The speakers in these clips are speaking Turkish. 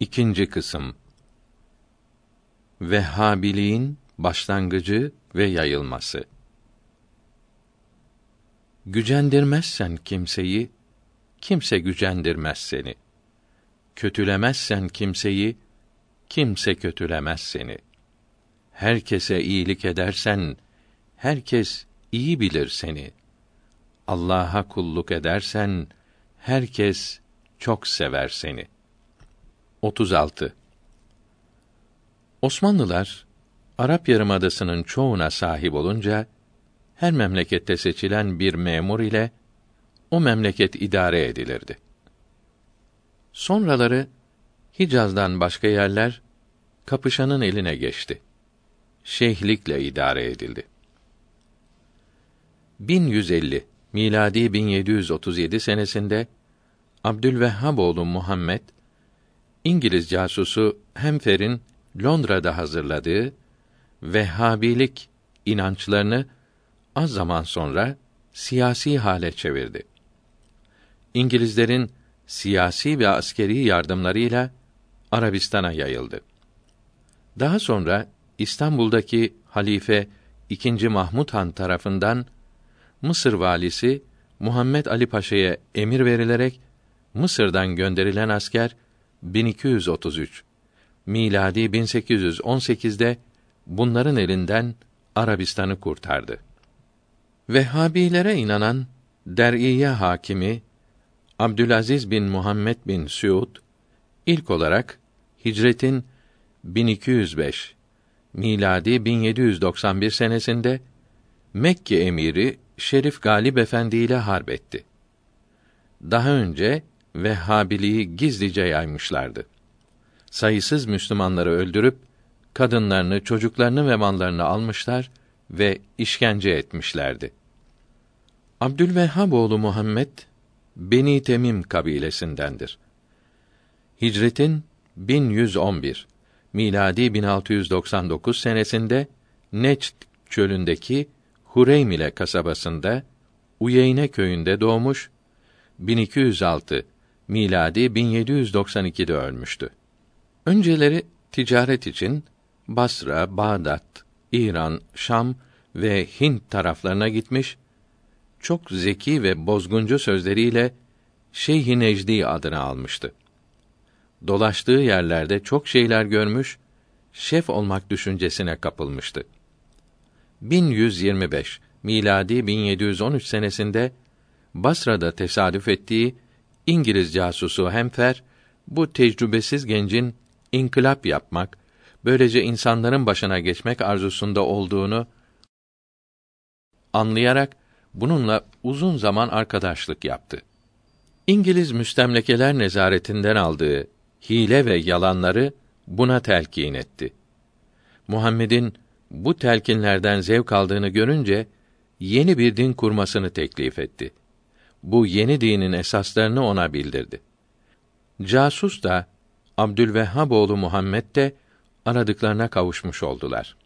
İkinci kısım Vehhabiliğin başlangıcı ve yayılması. Gücendirmezsen kimseyi, kimse gücendirmez seni. Kötülemezsen kimseyi, kimse kötülemez seni. Herkese iyilik edersen, herkes iyi bilir seni. Allah'a kulluk edersen, herkes çok sever seni. 36 Osmanlılar Arap Yarımadası'nın çoğuna sahip olunca her memlekette seçilen bir memur ile o memleket idare edilirdi. Sonraları Hicaz'dan başka yerler kapışanın eline geçti. Şeyhlikle idare edildi. 1150 miladi 1737 senesinde Abdülvehhab oğlu Muhammed İngiliz casusu Hemfer'in Londra'da hazırladığı Vehhabilik inançlarını az zaman sonra siyasi hale çevirdi. İngilizlerin siyasi ve askeri yardımlarıyla Arabistan'a yayıldı. Daha sonra İstanbul'daki halife II. Mahmud Han tarafından Mısır valisi Muhammed Ali Paşa'ya emir verilerek Mısır'dan gönderilen asker 1233 miladi 1818'de bunların elinden Arabistan'ı kurtardı. Vehhabilere inanan Der'iye hakimi Abdülaziz bin Muhammed bin Suud ilk olarak hicretin 1205 miladi 1791 senesinde Mekke emiri Şerif Galip Efendi ile harp etti. Daha önce Vehhabiliği gizlice yaymışlardı. Sayısız Müslümanları öldürüp kadınlarını, çocuklarını ve mallarını almışlar ve işkence etmişlerdi. Abdülvehhab oğlu Muhammed Beni Temim kabilesindendir. Hicretin 1111 miladi 1699 senesinde Neçt çölündeki Hureymile kasabasında Uyeyne köyünde doğmuş 1206 miladi 1792'de ölmüştü. Önceleri ticaret için Basra, Bağdat, İran, Şam ve Hint taraflarına gitmiş, çok zeki ve bozguncu sözleriyle Şeyh-i Necdi adını almıştı. Dolaştığı yerlerde çok şeyler görmüş, şef olmak düşüncesine kapılmıştı. 1125 miladi 1713 senesinde Basra'da tesadüf ettiği İngiliz casusu Hemfer bu tecrübesiz gencin inkılap yapmak, böylece insanların başına geçmek arzusunda olduğunu anlayarak bununla uzun zaman arkadaşlık yaptı. İngiliz müstemlekeler nezaretinden aldığı hile ve yalanları buna telkin etti. Muhammed'in bu telkinlerden zevk aldığını görünce yeni bir din kurmasını teklif etti. Bu yeni dinin esaslarını ona bildirdi. Casus da Abdülvehhab oğlu Muhammed de aradıklarına kavuşmuş oldular.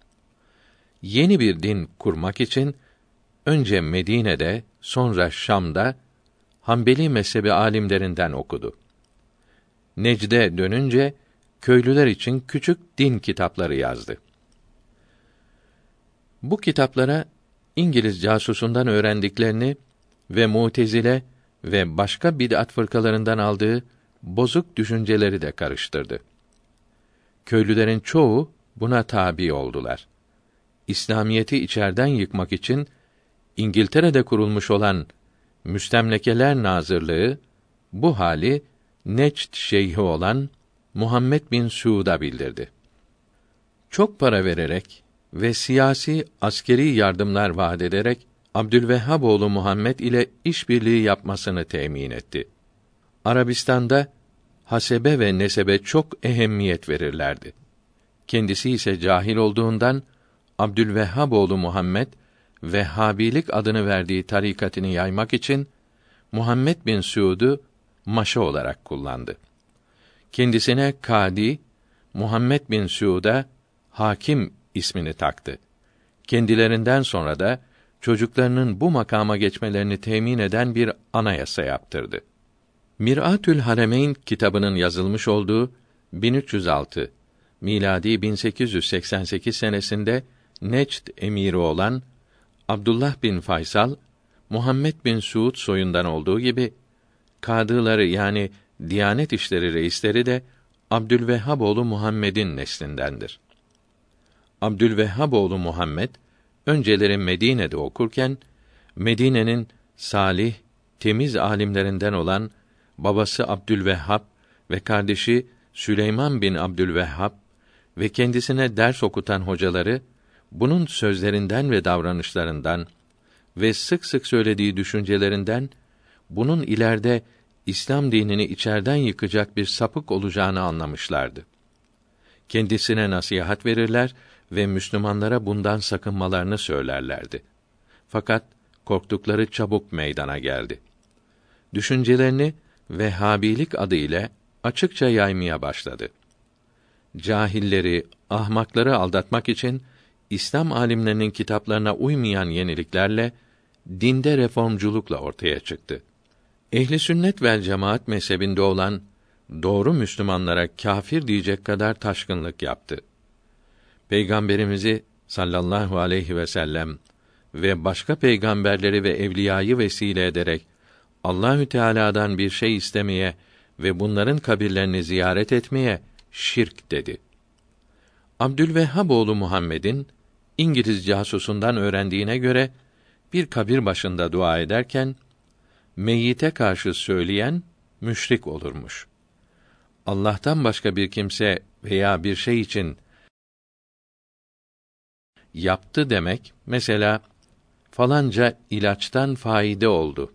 Yeni bir din kurmak için önce Medine'de, sonra Şam'da Hanbeli mezhebi alimlerinden okudu. Necde dönünce köylüler için küçük din kitapları yazdı. Bu kitaplara İngiliz casusundan öğrendiklerini ve Mutezile ve başka bid'at fırkalarından aldığı bozuk düşünceleri de karıştırdı. Köylülerin çoğu buna tabi oldular. İslamiyeti içerden yıkmak için İngiltere'de kurulmuş olan Müstemlekeler Nazırlığı bu hali Neçt şeyhi olan Muhammed bin Suud'a bildirdi. Çok para vererek ve siyasi askeri yardımlar vaat ederek Abdülvehhab oğlu Muhammed ile işbirliği yapmasını temin etti. Arabistan'da hasebe ve nesebe çok ehemmiyet verirlerdi. Kendisi ise cahil olduğundan Abdülvehhab oğlu Muhammed Vehhabilik adını verdiği tarikatını yaymak için Muhammed bin Suud'u maşa olarak kullandı. Kendisine kadi, Muhammed bin Suud'a hakim ismini taktı. Kendilerinden sonra da çocuklarının bu makama geçmelerini temin eden bir anayasa yaptırdı. Miratül Haremeyn kitabının yazılmış olduğu 1306 miladi 1888 senesinde Necd emiri olan Abdullah bin Faysal Muhammed bin Suud soyundan olduğu gibi kadıları yani Diyanet İşleri reisleri de Abdülvehhab oğlu Muhammed'in neslindendir. Abdülvehhab oğlu Muhammed önceleri Medine'de okurken Medine'nin salih, temiz alimlerinden olan babası Abdülvehhab ve kardeşi Süleyman bin Abdülvehhab ve kendisine ders okutan hocaları bunun sözlerinden ve davranışlarından ve sık sık söylediği düşüncelerinden bunun ileride İslam dinini içerden yıkacak bir sapık olacağını anlamışlardı. Kendisine nasihat verirler ve Müslümanlara bundan sakınmalarını söylerlerdi. Fakat korktukları çabuk meydana geldi. Düşüncelerini Vehhabilik adı ile açıkça yaymaya başladı. Cahilleri, ahmakları aldatmak için İslam alimlerinin kitaplarına uymayan yeniliklerle dinde reformculukla ortaya çıktı. Ehli sünnet vel cemaat mezhebinde olan doğru Müslümanlara kâfir diyecek kadar taşkınlık yaptı. Peygamberimizi sallallahu aleyhi ve sellem ve başka peygamberleri ve evliyayı vesile ederek Allahü Teala'dan bir şey istemeye ve bunların kabirlerini ziyaret etmeye şirk dedi. Abdülvehhab oğlu Muhammed'in İngiliz casusundan öğrendiğine göre bir kabir başında dua ederken meyyite karşı söyleyen müşrik olurmuş. Allah'tan başka bir kimse veya bir şey için yaptı demek mesela falanca ilaçtan faide oldu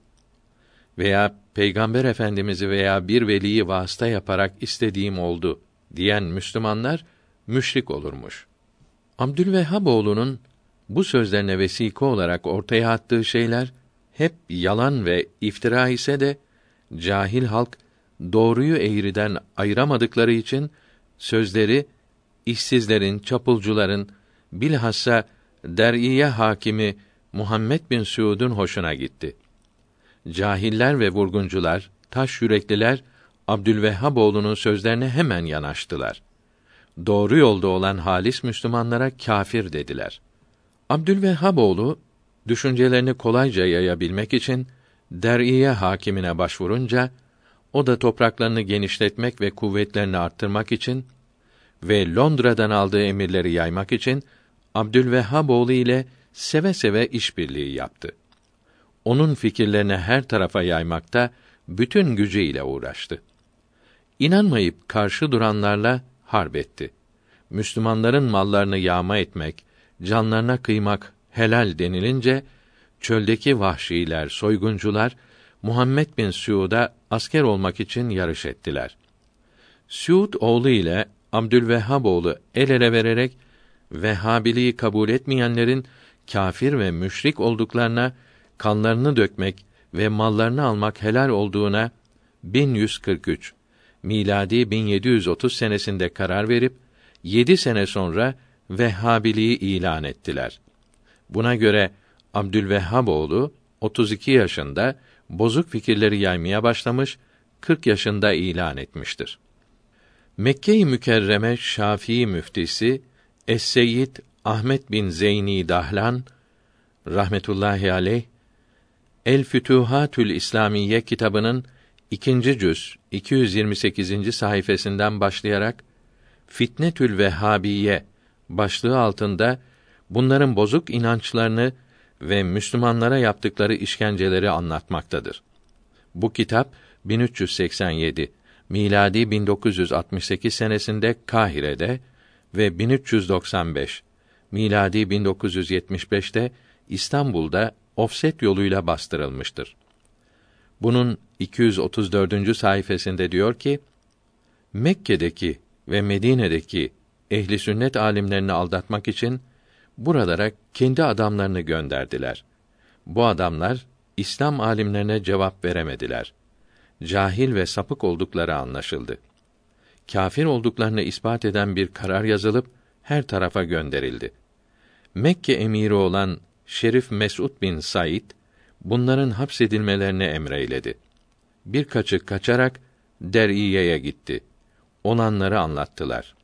veya Peygamber Efendimizi veya bir veliyi vasıta yaparak istediğim oldu diyen Müslümanlar müşrik olurmuş. Abdülvehhab oğlunun bu sözlerine vesika olarak ortaya attığı şeyler hep yalan ve iftira ise de cahil halk doğruyu eğriden ayıramadıkları için sözleri işsizlerin, çapulcuların bilhassa der'iye hakimi Muhammed bin Suud'un hoşuna gitti. Cahiller ve vurguncular, taş yürekliler Abdülvehhab oğlunun sözlerine hemen yanaştılar. Doğru yolda olan halis Müslümanlara kâfir dediler. Abdülvehhab oğlu düşüncelerini kolayca yayabilmek için der'iye hakimine başvurunca o da topraklarını genişletmek ve kuvvetlerini arttırmak için ve Londra'dan aldığı emirleri yaymak için Abdülvehhab oğlu ile seve seve işbirliği yaptı. Onun fikirlerini her tarafa yaymakta bütün gücüyle uğraştı. İnanmayıp karşı duranlarla harp etti. Müslümanların mallarını yağma etmek, canlarına kıymak helal denilince çöldeki vahşiler, soyguncular Muhammed bin Suud'a asker olmak için yarış ettiler. Suud oğlu ile Abdülvehhab oğlu el ele vererek Vehhabiliği kabul etmeyenlerin kâfir ve müşrik olduklarına, kanlarını dökmek ve mallarını almak helal olduğuna 1143 miladi 1730 senesinde karar verip yedi sene sonra Vehhabiliği ilan ettiler. Buna göre Abdülvehhab oğlu 32 yaşında bozuk fikirleri yaymaya başlamış, 40 yaşında ilan etmiştir. Mekke-i Mükerreme Şafii müftisi Es-Seyyid Ahmet bin Zeyni Dahlan rahmetullahi aleyh El Fütuhatül İslamiye kitabının ikinci cüz 228. sayfasından başlayarak Fitnetül Vehhabiye başlığı altında bunların bozuk inançlarını ve Müslümanlara yaptıkları işkenceleri anlatmaktadır. Bu kitap 1387 miladi 1968 senesinde Kahire'de ve 1395 miladi 1975'te İstanbul'da ofset yoluyla bastırılmıştır. Bunun 234. sayfasında diyor ki: Mekke'deki ve Medine'deki ehli sünnet alimlerini aldatmak için buralara kendi adamlarını gönderdiler. Bu adamlar İslam alimlerine cevap veremediler. Cahil ve sapık oldukları anlaşıldı. Kafir olduklarını ispat eden bir karar yazılıp her tarafa gönderildi. Mekke emiri olan Şerif Mesud bin Said bunların hapsedilmelerini emreyledi. Birkaçı kaçarak Der'iye'ye gitti. olanları anlattılar.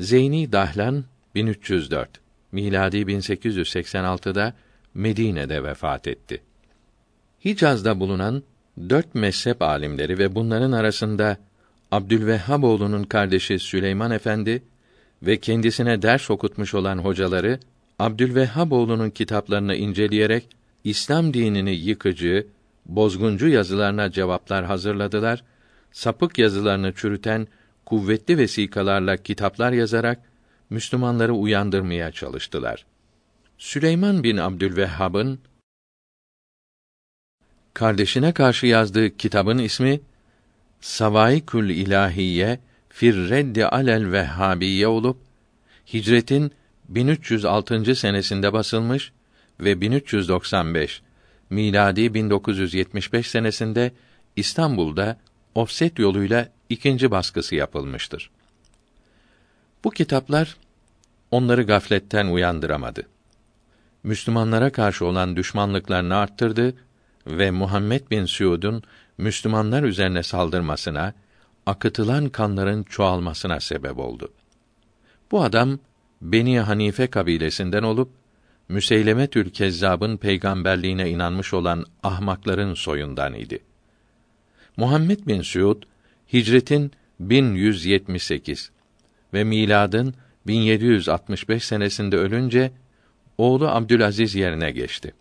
Zeyni Dahlan 1304 miladi 1886'da Medine'de vefat etti. Hicaz'da bulunan dört mezhep alimleri ve bunların arasında Abdülvehhaboğlu'nun kardeşi Süleyman Efendi ve kendisine ders okutmuş olan hocaları Abdülvehhaboğlu'nun kitaplarını inceleyerek İslam dinini yıkıcı, bozguncu yazılarına cevaplar hazırladılar. Sapık yazılarını çürüten kuvvetli vesikalarla kitaplar yazarak Müslümanları uyandırmaya çalıştılar. Süleyman bin Abdülvehhab'ın kardeşine karşı yazdığı kitabın ismi Savaikül İlahiye fir reddi alel vehhabiye olup Hicretin 1306. senesinde basılmış ve 1395 miladi 1975 senesinde İstanbul'da ofset yoluyla ikinci baskısı yapılmıştır. Bu kitaplar onları gafletten uyandıramadı. Müslümanlara karşı olan düşmanlıklarını arttırdı ve Muhammed bin Suud'un Müslümanlar üzerine saldırmasına, akıtılan kanların çoğalmasına sebep oldu. Bu adam Beni Hanife kabilesinden olup Müseylemetül Kezzab'ın peygamberliğine inanmış olan ahmakların soyundan idi. Muhammed bin Suud Hicretin 1178 ve miladın 1765 senesinde ölünce oğlu Abdülaziz yerine geçti.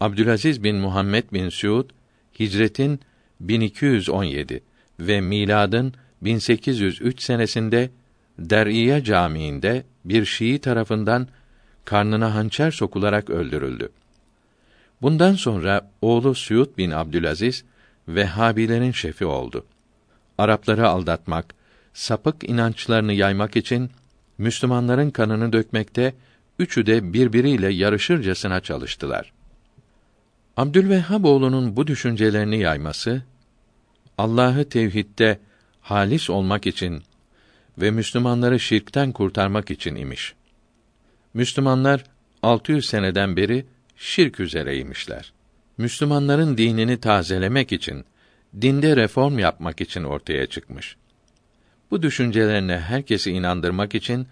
Abdülaziz bin Muhammed bin Suud Hicretin 1217 ve miladın 1803 senesinde Der'iye Camii'nde bir Şii tarafından karnına hançer sokularak öldürüldü. Bundan sonra oğlu Suud bin Abdülaziz Vehhabilerin şefi oldu. Arapları aldatmak, sapık inançlarını yaymak için Müslümanların kanını dökmekte üçü de birbiriyle yarışırcasına çalıştılar. Abdülvehhab oğlunun bu düşüncelerini yayması Allah'ı tevhidde halis olmak için ve Müslümanları şirkten kurtarmak için imiş. Müslümanlar 600 seneden beri şirk üzereymişler. Müslümanların dinini tazelemek için, dinde reform yapmak için ortaya çıkmış. Bu düşüncelerine herkesi inandırmak için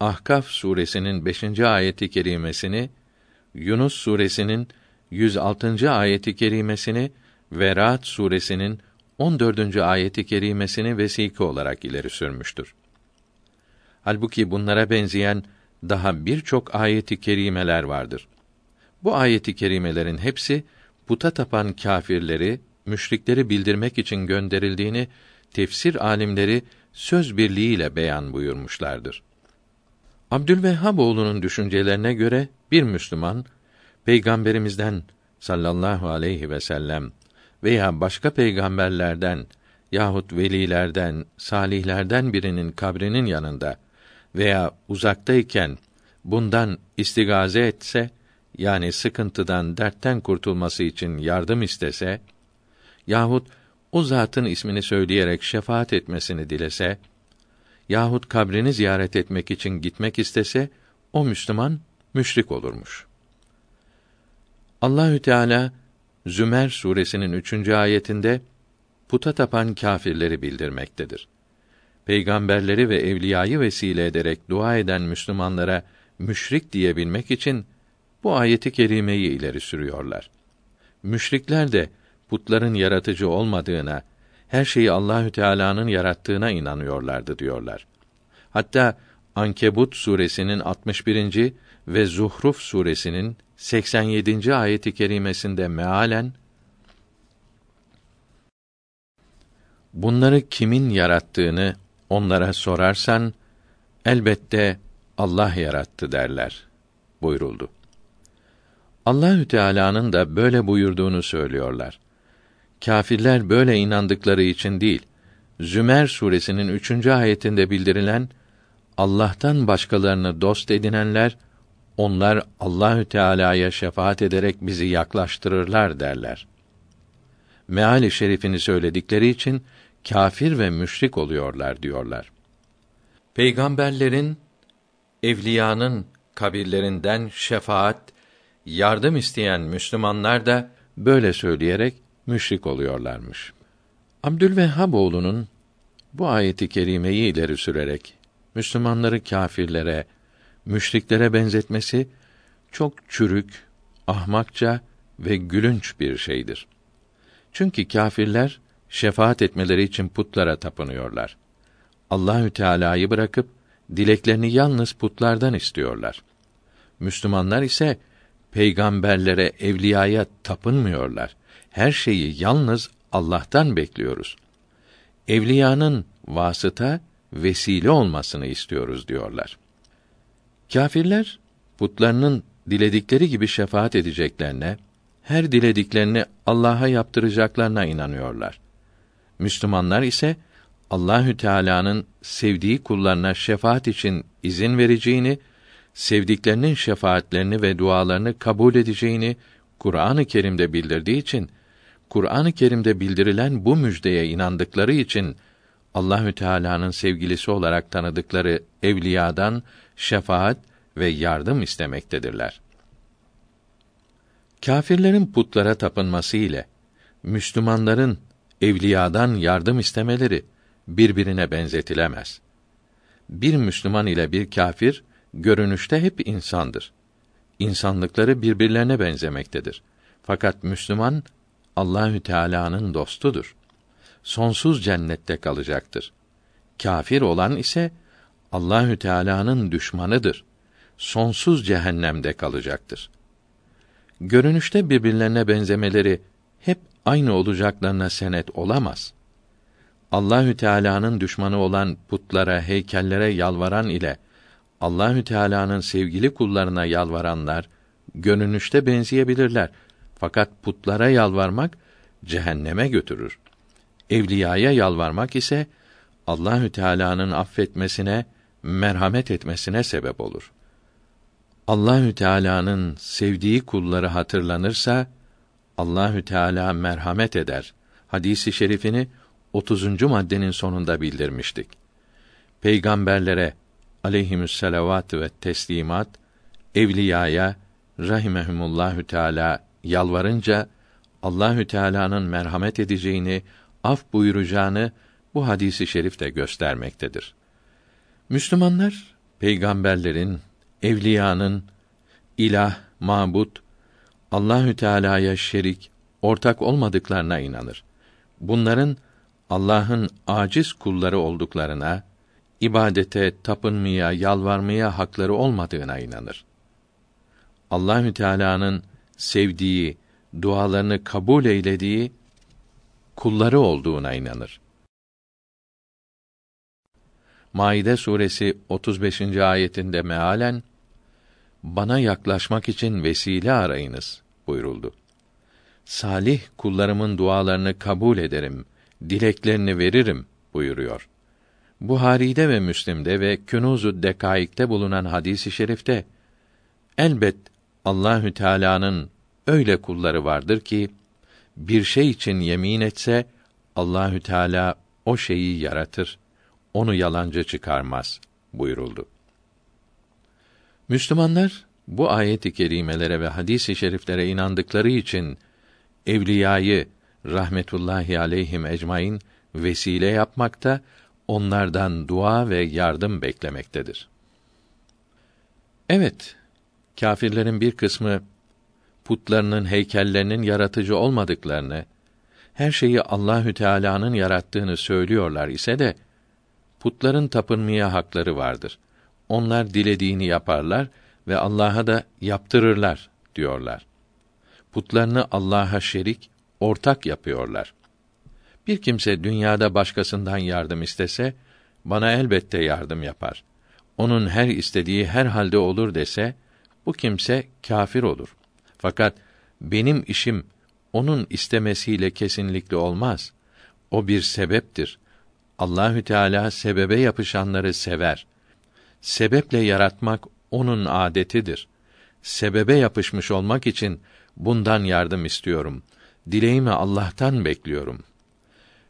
Ahkaf suresinin 5. ayeti kerimesini, Yunus suresinin 106. ayeti kerimesini ve Ra'd suresinin 14. ayeti kerimesini vesike olarak ileri sürmüştür. Halbuki bunlara benzeyen daha birçok ayeti kerimeler vardır. Bu ayeti kerimelerin hepsi puta tapan kâfirleri, müşrikleri bildirmek için gönderildiğini tefsir alimleri söz birliğiyle beyan buyurmuşlardır. Abdülvehhab oğlunun düşüncelerine göre bir Müslüman peygamberimizden sallallahu aleyhi ve sellem veya başka peygamberlerden yahut velilerden, salihlerden birinin kabrinin yanında veya uzaktayken bundan istigaze etse yani sıkıntıdan, dertten kurtulması için yardım istese yahut o zatın ismini söyleyerek şefaat etmesini dilese yahut kabrini ziyaret etmek için gitmek istese o Müslüman müşrik olurmuş. Allahü Teala Zümer suresinin üçüncü ayetinde puta tapan kâfirleri bildirmektedir. Peygamberleri ve evliyayı vesile ederek dua eden Müslümanlara müşrik diyebilmek için bu ayeti kerimeyi ileri sürüyorlar. Müşrikler de putların yaratıcı olmadığına, her şeyi Allahü Teala'nın yarattığına inanıyorlardı diyorlar. Hatta Ankebut suresinin 61. ve Zuhruf suresinin 87. ayeti kerimesinde mealen Bunları kimin yarattığını onlara sorarsan elbette Allah yarattı derler buyuruldu. Allahü Teala'nın da böyle buyurduğunu söylüyorlar. Kâfirler böyle inandıkları için değil, Zümer suresinin üçüncü ayetinde bildirilen Allah'tan başkalarını dost edinenler onlar Allahü Teala'ya şefaat ederek bizi yaklaştırırlar derler. Meali şerifini söyledikleri için kâfir ve müşrik oluyorlar diyorlar. Peygamberlerin evliyanın kabirlerinden şefaat, yardım isteyen Müslümanlar da böyle söyleyerek müşrik oluyorlarmış. Abdülvehhab oğlunun Bu ayeti kerimeyi ileri sürerek Müslümanları kâfirlere, müşriklere benzetmesi çok çürük, ahmakça ve gülünç bir şeydir. Çünkü kâfirler şefaat etmeleri için putlara tapınıyorlar. Allahü Teala'yı bırakıp dileklerini yalnız putlardan istiyorlar. Müslümanlar ise peygamberlere, evliyaya tapınmıyorlar. Her şeyi yalnız Allah'tan bekliyoruz. Evliyanın vasıta, vesile olmasını istiyoruz diyorlar. Kâfirler putlarının diledikleri gibi şefaat edeceklerine, her dilediklerini Allah'a yaptıracaklarına inanıyorlar. Müslümanlar ise Allahü Teala'nın sevdiği kullarına şefaat için izin vereceğini, sevdiklerinin şefaatlerini ve dualarını kabul edeceğini Kur'an-ı Kerim'de bildirdiği için Kur'an-ı Kerim'de bildirilen bu müjdeye inandıkları için Allahü Teala'nın sevgilisi olarak tanıdıkları evliyadan şefaat ve yardım istemektedirler. Kâfirlerin putlara tapınması ile Müslümanların evliyadan yardım istemeleri birbirine benzetilemez. Bir Müslüman ile bir kâfir görünüşte hep insandır. İnsanlıkları birbirlerine benzemektedir. Fakat Müslüman Allahü Teala'nın dostudur. Sonsuz cennette kalacaktır. Kafir olan ise Allahü Teala'nın düşmanıdır. Sonsuz cehennemde kalacaktır. Görünüşte birbirlerine benzemeleri hep aynı olacaklarına senet olamaz. Allahü Teala'nın düşmanı olan putlara, heykellere yalvaran ile Allahü Teala'nın sevgili kullarına yalvaranlar görünüşte benzeyebilirler. Fakat putlara yalvarmak cehenneme götürür. Evliyaya yalvarmak ise Allahü Teala'nın affetmesine, merhamet etmesine sebep olur. Allahü Teala'nın sevdiği kulları hatırlanırsa Allahü Teala merhamet eder. Hadisi şerifini 30. maddenin sonunda bildirmiştik. Peygamberlere aleyhimüsselavat ve teslimat evliyaya rahimehumullahü teala yalvarınca Allahü Teala'nın merhamet edeceğini, af buyuracağını bu hadisi şerif de göstermektedir. Müslümanlar peygamberlerin, evliyanın ilah, mabut, Allahü Teala'ya şerik, ortak olmadıklarına inanır. Bunların Allah'ın aciz kulları olduklarına, ibadete, tapınmaya, yalvarmaya hakları olmadığına inanır. Allahü Teala'nın sevdiği, dualarını kabul eylediği kulları olduğuna inanır. Maide suresi 35. ayetinde mealen bana yaklaşmak için vesile arayınız buyuruldu. Salih kullarımın dualarını kabul ederim, dileklerini veririm buyuruyor. Buhari'de ve Müslim'de ve Künûz-u Dekaik'te bulunan hadisi i şerifte elbet Allahü Teala'nın öyle kulları vardır ki bir şey için yemin etse Allahü Teala o şeyi yaratır, onu yalancı çıkarmaz buyuruldu. Müslümanlar bu ayet-i kerimelere ve hadis-i şeriflere inandıkları için evliyayı rahmetullahi aleyhim ecmaîn vesile yapmakta, onlardan dua ve yardım beklemektedir. Evet, kâfirlerin bir kısmı putlarının heykellerinin yaratıcı olmadıklarını, her şeyi Allahü Teala'nın yarattığını söylüyorlar ise de putların tapınmaya hakları vardır. Onlar dilediğini yaparlar ve Allah'a da yaptırırlar diyorlar. Putlarını Allah'a şerik, ortak yapıyorlar. Bir kimse dünyada başkasından yardım istese, bana elbette yardım yapar. Onun her istediği her halde olur dese, bu kimse kâfir olur. Fakat benim işim onun istemesiyle kesinlikle olmaz. O bir sebeptir. Allahü Teala sebebe yapışanları sever. Sebeple yaratmak onun adetidir. Sebebe yapışmış olmak için bundan yardım istiyorum. Dileğimi Allah'tan bekliyorum.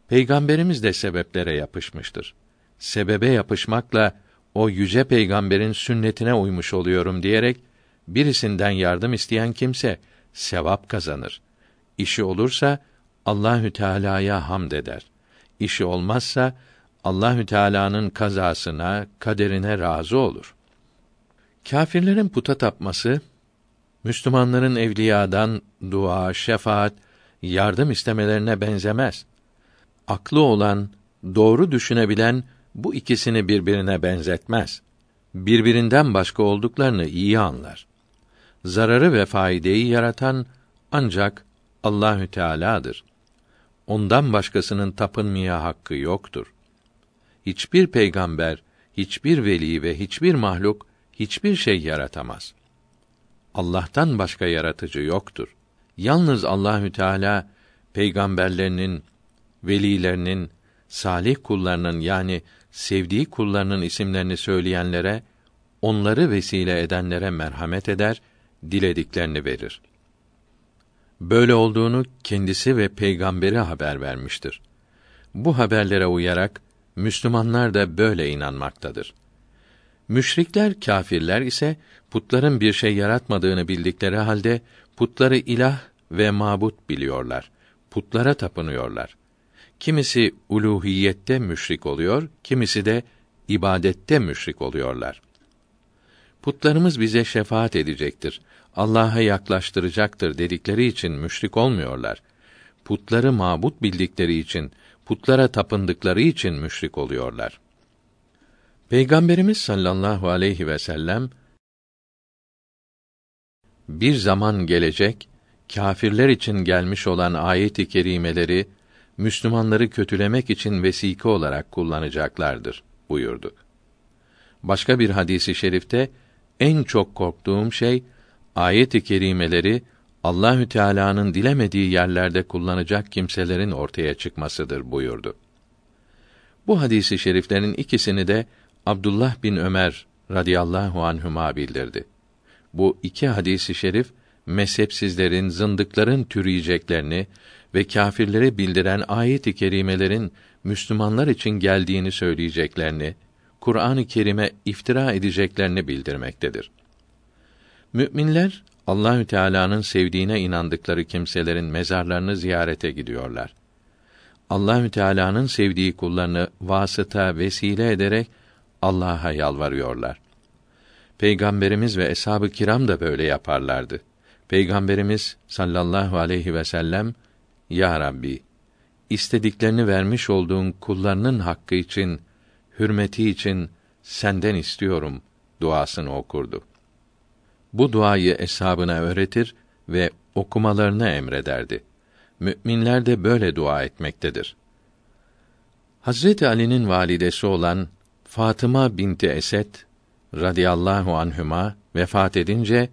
Peygamberimiz de sebeplere yapışmıştır. Sebebe yapışmakla o yüce peygamberin sünnetine uymuş oluyorum diyerek birisinden yardım isteyen kimse sevap kazanır. İşi olursa Allahü Teala'ya hamd eder. İşi olmazsa Allahü Teala'nın kazasına, kaderine razı olur. Kâfirlerin puta tapması Müslümanların evliyadan dua, şefaat, yardım istemelerine benzemez. Aklı olan, doğru düşünebilen bu ikisini birbirine benzetmez. Birbirinden başka olduklarını iyi anlar. Zararı ve faydeyi yaratan ancak Allahü Teala'dır. Ondan başkasının tapınmaya hakkı yoktur. Hiçbir peygamber, hiçbir veli ve hiçbir mahluk hiçbir şey yaratamaz. Allah'tan başka yaratıcı yoktur. Yalnız Allahü Teala peygamberlerinin, velilerinin, salih kullarının yani sevdiği kullarının isimlerini söyleyenlere, onları vesile edenlere merhamet eder, dilediklerini verir. Böyle olduğunu kendisi ve peygamberi haber vermiştir. Bu haberlere uyarak Müslümanlar da böyle inanmaktadır. Müşrikler, kâfirler ise putların bir şey yaratmadığını bildikleri halde putları ilah ve mabut biliyorlar. Putlara tapınıyorlar. Kimisi uluhiyette müşrik oluyor, kimisi de ibadette müşrik oluyorlar. Putlarımız bize şefaat edecektir. Allah'a yaklaştıracaktır dedikleri için müşrik olmuyorlar. Putları mabut bildikleri için, putlara tapındıkları için müşrik oluyorlar. Peygamberimiz sallallahu aleyhi ve sellem bir zaman gelecek kâfirler için gelmiş olan ayet-i kerimeleri Müslümanları kötülemek için vesike olarak kullanacaklardır buyurdu. Başka bir hadisi şerifte en çok korktuğum şey ayet-i kerimeleri Allahü Teala'nın dilemediği yerlerde kullanacak kimselerin ortaya çıkmasıdır buyurdu. Bu hadisi şeriflerin ikisini de Abdullah bin Ömer radıyallahu anhuma bildirdi. Bu iki hadisi şerif mezhepsizlerin, zındıkların türüyeceklerini ve kâfirlere bildiren ayet-i kerimelerin Müslümanlar için geldiğini söyleyeceklerini, Kur'an-ı Kerim'e iftira edeceklerini bildirmektedir. Müminler Allahü Teala'nın sevdiğine inandıkları kimselerin mezarlarını ziyarete gidiyorlar. Allahü Teala'nın sevdiği kullarını vasıta, vesile ederek Allah'a yalvarıyorlar. Peygamberimiz ve eshab-ı kiram da böyle yaparlardı. Peygamberimiz sallallahu aleyhi ve sellem Ya Rabbi istediklerini vermiş olduğun kullarının hakkı için, hürmeti için senden istiyorum duasını okurdu. Bu duayı eshabına öğretir ve okumalarını emrederdi. Müminler de böyle dua etmektedir. Hazreti Ali'nin validesi olan Fatıma binti Esed radıyallahu anhüma vefat edince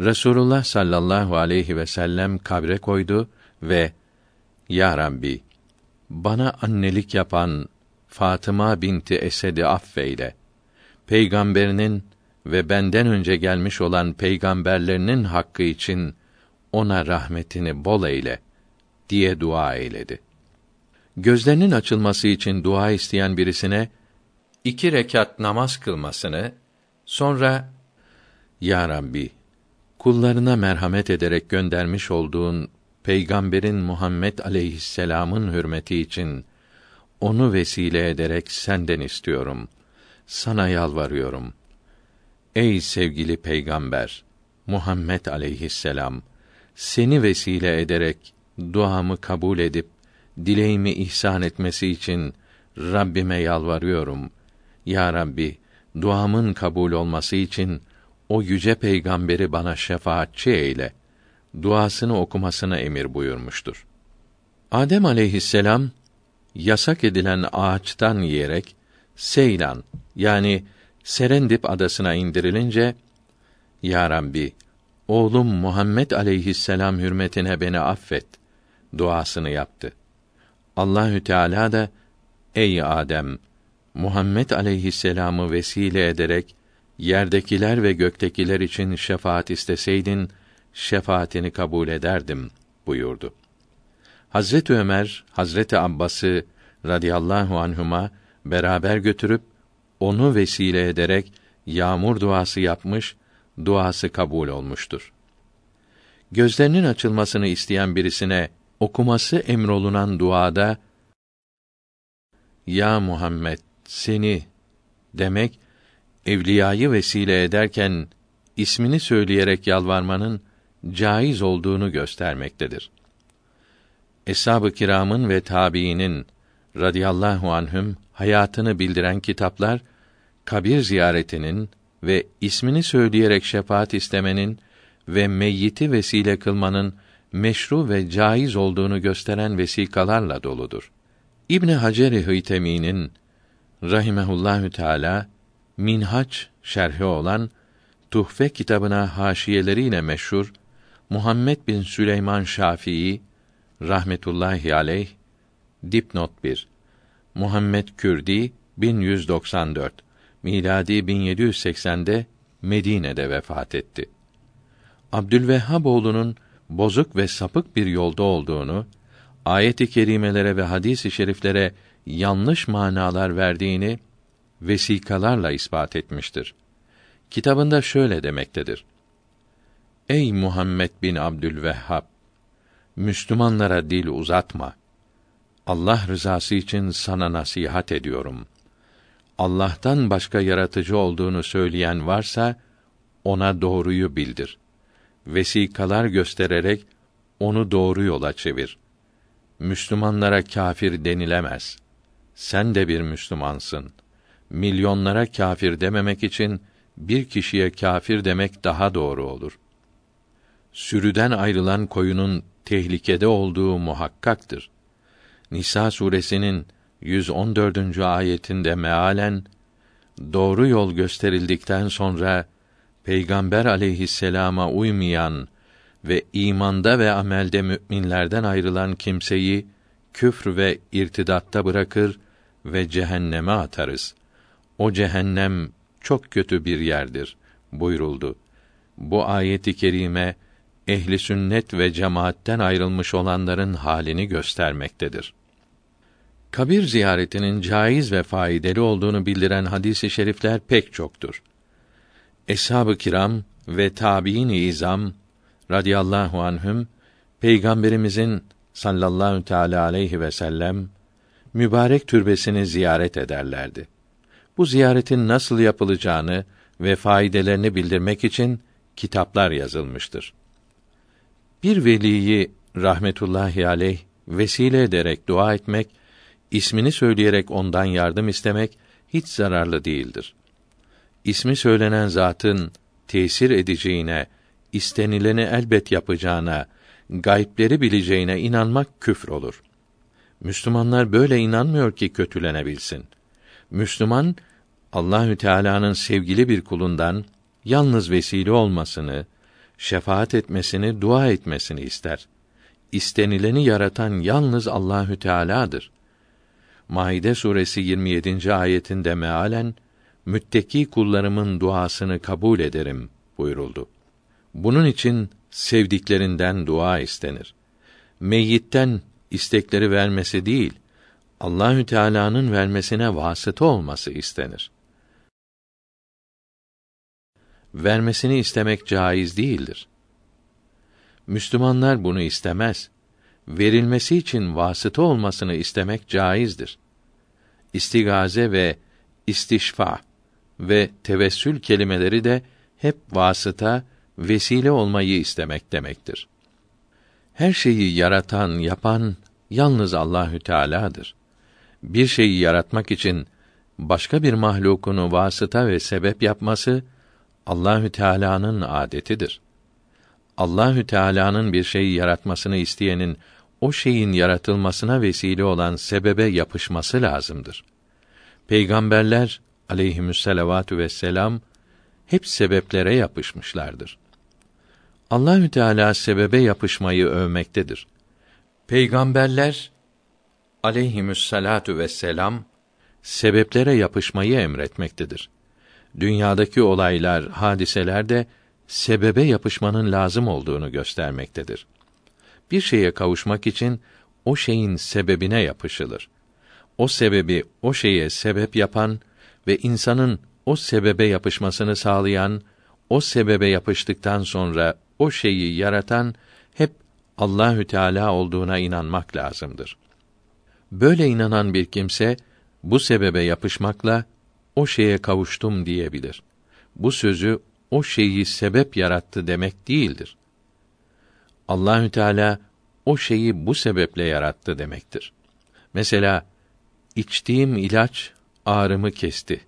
Resulullah sallallahu aleyhi ve sellem kabre koydu ve Ya Rabbi bana annelik yapan Fatıma binti Esed'i affeyle. Peygamberinin ve benden önce gelmiş olan peygamberlerinin hakkı için ona rahmetini bol eyle diye dua eyledi. Gözlerinin açılması için dua isteyen birisine iki rekat namaz kılmasını, sonra Ya Rabbi, kullarına merhamet ederek göndermiş olduğun Peygamberin Muhammed aleyhisselam'ın hürmeti için onu vesile ederek senden istiyorum. Sana yalvarıyorum. Ey sevgili peygamber Muhammed aleyhisselam, seni vesile ederek duamı kabul edip dileğimi ihsan etmesi için Rabbime yalvarıyorum.'' Ya Rabbi, duamın kabul olması için o yüce peygamberi bana şefaatçi eyle. Duasını okumasına emir buyurmuştur. Adem aleyhisselam yasak edilen ağaçtan yiyerek Seylan yani Serendip adasına indirilince Ya Rabbi, oğlum Muhammed aleyhisselam hürmetine beni affet duasını yaptı. Allahü Teala da ey Adem Muhammed aleyhisselamı vesile ederek yerdekiler ve göktekiler için şefaat isteseydin şefaatini kabul ederdim buyurdu. Hazret Ömer, Hazreti Abbas'ı radıyallahu anhuma beraber götürüp onu vesile ederek yağmur duası yapmış, duası kabul olmuştur. Gözlerinin açılmasını isteyen birisine okuması emrolunan duada ya Muhammed seni demek evliyayı vesile ederken ismini söyleyerek yalvarmanın caiz olduğunu göstermektedir. Eshab-ı kiramın ve tabiinin radıyallahu anhüm hayatını bildiren kitaplar kabir ziyaretinin ve ismini söyleyerek şefaat istemenin ve meyyiti vesile kılmanın meşru ve caiz olduğunu gösteren vesikalarla doludur. İbn Hacer-i Hıytemi'nin rahimehullahü teala Minhaç şerhi olan Tuhfe kitabına haşiyeleriyle meşhur Muhammed bin Süleyman Şafii rahmetullahi aleyh dipnot 1 Muhammed Kürdi 1194 miladi 1780'de Medine'de vefat etti. Abdülvehhab oğlunun bozuk ve sapık bir yolda olduğunu, ayet-i kerimelere ve hadis-i şeriflere yanlış manalar verdiğini vesikalarla ispat etmiştir. Kitabında şöyle demektedir. Ey Muhammed bin Abdülvehhab! Müslümanlara dil uzatma. Allah rızası için sana nasihat ediyorum. Allah'tan başka yaratıcı olduğunu söyleyen varsa ona doğruyu bildir. Vesikalar göstererek onu doğru yola çevir. Müslümanlara kâfir denilemez. Sen de bir Müslümansın. Milyonlara kâfir dememek için bir kişiye kâfir demek daha doğru olur. Sürüden ayrılan koyunun tehlikede olduğu muhakkaktır. Nisa suresinin 114. ayetinde mealen doğru yol gösterildikten sonra Peygamber aleyhisselama uymayan ve imanda ve amelde müminlerden ayrılan kimseyi küfr ve irtidatta bırakır ve cehenneme atarız. O cehennem çok kötü bir yerdir buyuruldu. Bu ayeti kerime ehli sünnet ve cemaatten ayrılmış olanların halini göstermektedir. Kabir ziyaretinin caiz ve faydalı olduğunu bildiren hadis-i şerifler pek çoktur. Eshab-ı kiram ve tabiin izam radıyallahu anhüm peygamberimizin sallallahu teala aleyhi ve sellem mübarek türbesini ziyaret ederlerdi. Bu ziyaretin nasıl yapılacağını ve faydelerini bildirmek için kitaplar yazılmıştır. Bir veliyi rahmetullahi aleyh vesile ederek dua etmek, ismini söyleyerek ondan yardım istemek hiç zararlı değildir. İsmi söylenen zatın tesir edeceğine, istenileni elbet yapacağına, gayipleri bileceğine inanmak küfür olur. Müslümanlar böyle inanmıyor ki kötülenebilsin. Müslüman Allahü Teala'nın sevgili bir kulundan yalnız vesile olmasını, şefaat etmesini, dua etmesini ister. İstenileni yaratan yalnız Allahü Teala'dır. Maide suresi 27. ayetinde mealen mütteki kullarımın duasını kabul ederim buyuruldu. Bunun için sevdiklerinden dua istenir. Meyyitten istekleri vermesi değil, Allahü Teala'nın vermesine vasıta olması istenir. Vermesini istemek caiz değildir. Müslümanlar bunu istemez. Verilmesi için vasıta olmasını istemek caizdir. İstigaze ve istişfa ve tevessül kelimeleri de hep vasıta, vesile olmayı istemek demektir. Her şeyi yaratan, yapan yalnız Allahü Teala'dır. Bir şeyi yaratmak için başka bir mahlukunu vasıta ve sebep yapması Allahü Teala'nın adetidir. Allahü Teala'nın bir şeyi yaratmasını isteyenin o şeyin yaratılmasına vesile olan sebebe yapışması lazımdır. Peygamberler aleyhimüsselavatü vesselam hep sebeplere yapışmışlardır. Allahü Teala sebebe yapışmayı övmektedir. Peygamberler aleyhimüsselatu vesselam sebeplere yapışmayı emretmektedir. Dünyadaki olaylar, hadiseler de sebebe yapışmanın lazım olduğunu göstermektedir. Bir şeye kavuşmak için o şeyin sebebine yapışılır. O sebebi o şeye sebep yapan ve insanın o sebebe yapışmasını sağlayan, o sebebe yapıştıktan sonra o şeyi yaratan hep Allahü Teala olduğuna inanmak lazımdır. Böyle inanan bir kimse bu sebebe yapışmakla o şeye kavuştum diyebilir. Bu sözü o şeyi sebep yarattı demek değildir. Allahü Teala o şeyi bu sebeple yarattı demektir. Mesela içtiğim ilaç ağrımı kesti.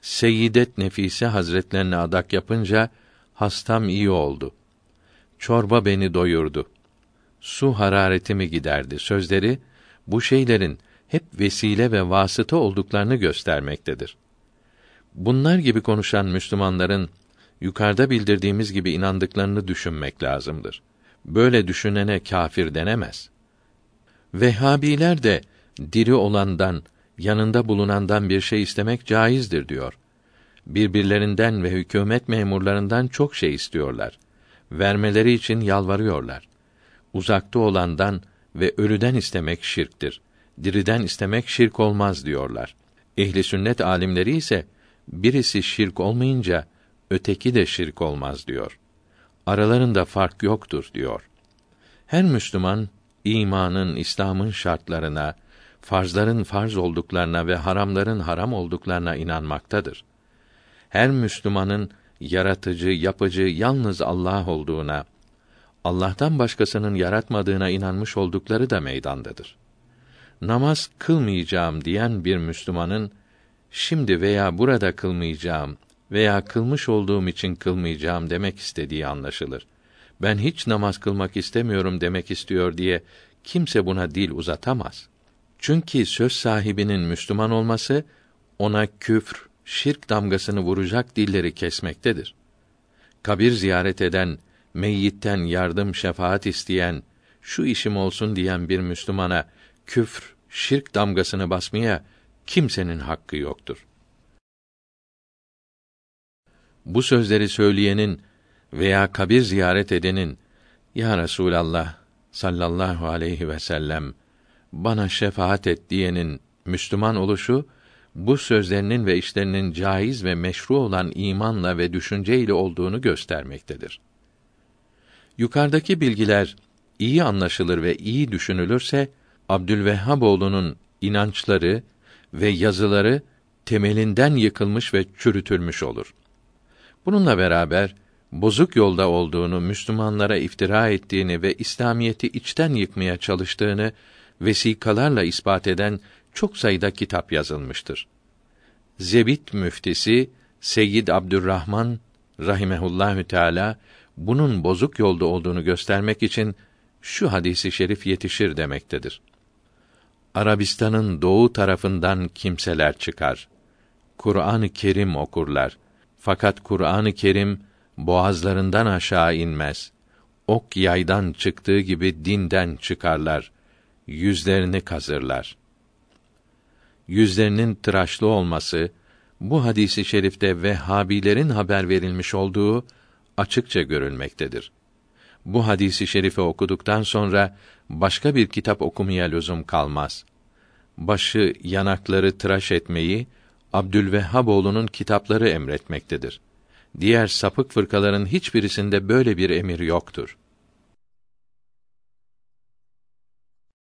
Seyyidet Nefise Hazretlerine adak yapınca hastam iyi oldu. Çorba beni doyurdu. Su hararetimi giderdi. Sözleri bu şeylerin hep vesile ve vasıta olduklarını göstermektedir. Bunlar gibi konuşan Müslümanların yukarıda bildirdiğimiz gibi inandıklarını düşünmek lazımdır. Böyle düşünene kâfir denemez. Vehhabiler de diri olandan, yanında bulunandan bir şey istemek caizdir diyor. Birbirlerinden ve hükümet memurlarından çok şey istiyorlar. Vermeleri için yalvarıyorlar. Uzakta olandan ve ölüden istemek şirktir. Diriden istemek şirk olmaz diyorlar. Ehli sünnet alimleri ise birisi şirk olmayınca öteki de şirk olmaz diyor. Aralarında fark yoktur diyor. Her Müslüman imanın, İslam'ın şartlarına, farzların farz olduklarına ve haramların haram olduklarına inanmaktadır. Her Müslümanın yaratıcı, yapıcı yalnız Allah olduğuna, Allah'tan başkasının yaratmadığına inanmış oldukları da meydandadır. Namaz kılmayacağım diyen bir Müslümanın şimdi veya burada kılmayacağım veya kılmış olduğum için kılmayacağım demek istediği anlaşılır. Ben hiç namaz kılmak istemiyorum demek istiyor diye kimse buna dil uzatamaz. Çünkü söz sahibinin Müslüman olması ona küfr, şirk damgasını vuracak dilleri kesmektedir. Kabir ziyaret eden, meyyitten yardım, şefaat isteyen, şu işim olsun diyen bir Müslümana küfr, şirk damgasını basmaya kimsenin hakkı yoktur. Bu sözleri söyleyenin veya kabir ziyaret edenin ya Resulallah sallallahu aleyhi ve sellem bana şefaat et diyenin Müslüman oluşu bu sözlerinin ve işlerinin caiz ve meşru olan imanla ve düşünceyle olduğunu göstermektedir. Yukarıdaki bilgiler iyi anlaşılır ve iyi düşünülürse Abdülvehhaboğlu'nun inançları ve yazıları temelinden yıkılmış ve çürütülmüş olur. Bununla beraber bozuk yolda olduğunu, Müslümanlara iftira ettiğini ve İslamiyeti içten yıkmaya çalıştığını vesikalarla ispat eden çok sayıda kitap yazılmıştır. Zebit müftisi Seyyid Abdurrahman rahimehullahü teala bunun bozuk yolda olduğunu göstermek için şu hadisi şerif yetişir demektedir. Arabistan'ın doğu tarafından kimseler çıkar. Kur'an-ı Kerim okurlar. Fakat Kur'an-ı Kerim boğazlarından aşağı inmez. Ok yaydan çıktığı gibi dinden çıkarlar. Yüzlerini kazırlar. Yüzlerinin tıraşlı olması bu hadisi şerifte Vehhabilerin haber verilmiş olduğu açıkça görülmektedir. Bu hadisi şerifi okuduktan sonra başka bir kitap okumaya lüzum kalmaz. Başı, yanakları tıraş etmeyi Abdülvehhaboğlu'nun kitapları emretmektedir. Diğer sapık fırkaların hiçbirisinde böyle bir emir yoktur.